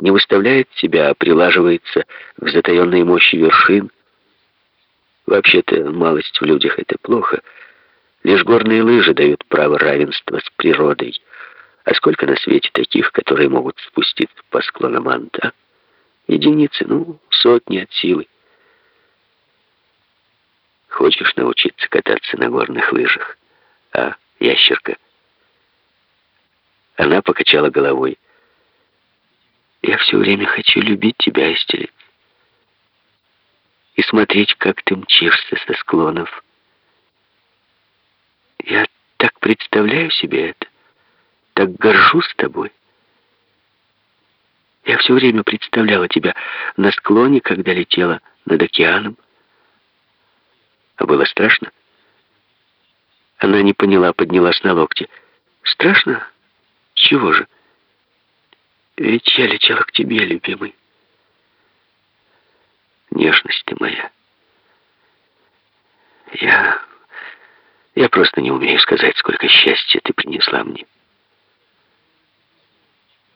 не выставляет себя, а прилаживается к затаенной мощи вершин. Вообще-то малость в людях — это плохо. Лишь горные лыжи дают право равенства с природой. А сколько на свете таких, которые могут спуститься по склонам Анта? Единицы, ну, сотни от силы. Хочешь научиться кататься на горных лыжах? А, ящерка? Она покачала головой. Все время хочу любить тебя, Эстелец. И смотреть, как ты мчишься со склонов. Я так представляю себе это. Так горжусь тобой. Я все время представляла тебя на склоне, когда летела над океаном. А было страшно? Она не поняла, поднялась на локти. Страшно? Чего же? Ведь я летела к тебе, любимый. Нежность ты моя. Я... Я просто не умею сказать, сколько счастья ты принесла мне.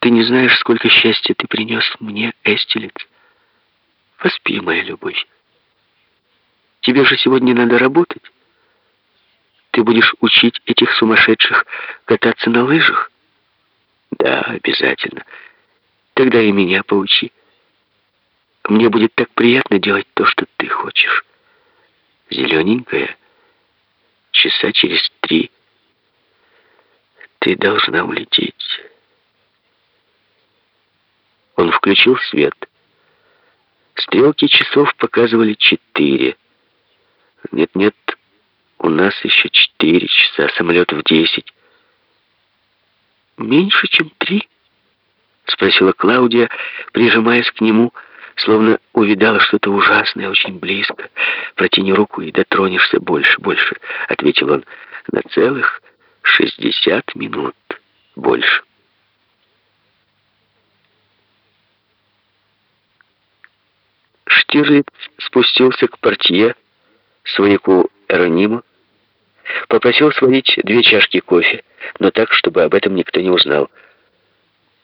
Ты не знаешь, сколько счастья ты принес мне, Эстелец. Поспи, моя любовь. Тебе же сегодня надо работать. Ты будешь учить этих сумасшедших кататься на лыжах? Да, обязательно. Тогда и меня поучи. Мне будет так приятно делать то, что ты хочешь. Зелененькая, часа через три ты должна улететь. Он включил свет. Стрелки часов показывали четыре. Нет-нет, у нас еще четыре часа, самолет в десять. Меньше, чем три? Спросила Клаудия, прижимаясь к нему, словно увидала что-то ужасное очень близко. «Протяни руку и дотронешься больше, больше», — ответил он, — «на целых шестьдесят минут больше». Штирлиц спустился к портье, свояку Эрониму, попросил сварить две чашки кофе, но так, чтобы об этом никто не узнал.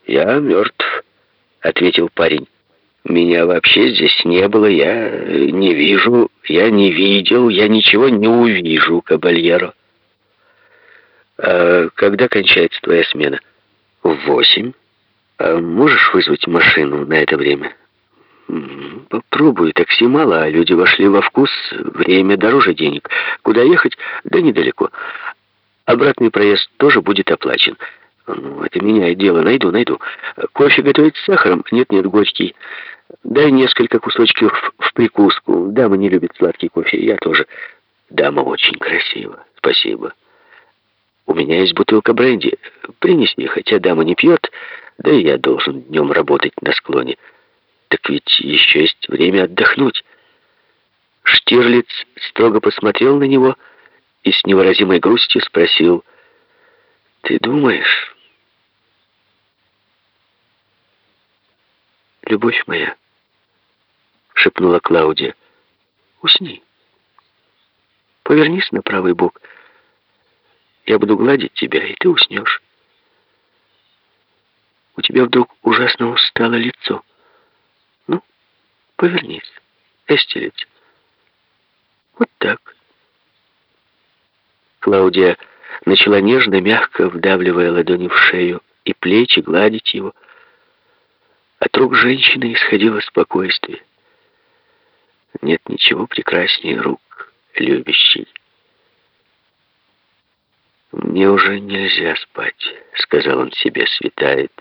«Я мертв», — ответил парень. «Меня вообще здесь не было, я не вижу, я не видел, я ничего не увижу, кабальеро». «А когда кончается твоя смена?» «В восемь. А можешь вызвать машину на это время?» Попробую, такси мало, а люди вошли во вкус, время дороже денег. Куда ехать? Да недалеко. Обратный проезд тоже будет оплачен. Ну, это меняет дело. Найду, найду. Кофе готовить с сахаром? Нет-нет, горький. Дай несколько кусочков в прикуску. Дама не любит сладкий кофе, я тоже. Дама очень красива. Спасибо. У меня есть бутылка бренди. Принеси, хотя дама не пьет, да и я должен днем работать на склоне. Так ведь еще есть время отдохнуть. Штирлиц строго посмотрел на него и с невыразимой грустью спросил, «Ты думаешь, любовь моя?» — шепнула Клаудия. «Усни. Повернись на правый бок. Я буду гладить тебя, и ты уснешь. У тебя вдруг ужасно устало лицо». Повернись, Эстелец. Вот так. Клаудия начала нежно, мягко вдавливая ладони в шею и плечи, гладить его. От рук женщины исходило спокойствие. Нет ничего прекраснее рук, любящей. «Мне уже нельзя спать», — сказал он себе, — «светает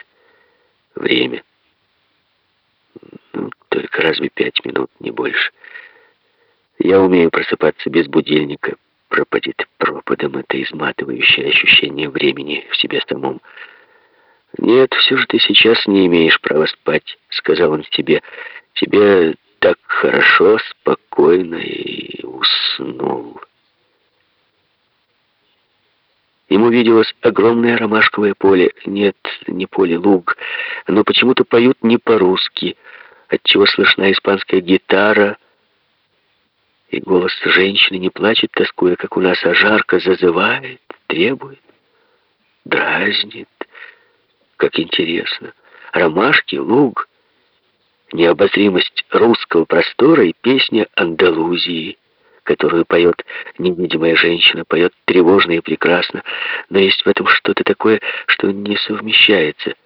время». Только разве пять минут, не больше. Я умею просыпаться без будильника. Пропадет пропадом это изматывающее ощущение времени в себе самом. «Нет, все же ты сейчас не имеешь права спать», — сказал он себе. «Тебе так хорошо, спокойно и уснул». Ему виделось огромное ромашковое поле. Нет, не поле, луг. Но почему-то поют не по-русски — отчего слышна испанская гитара, и голос женщины не плачет, тоскуя, как у нас, а жарко зазывает, требует, дразнит. Как интересно. Ромашки, луг, необозримость русского простора и песня Андалузии, которую поет невидимая женщина, поет тревожно и прекрасно, но есть в этом что-то такое, что не совмещается –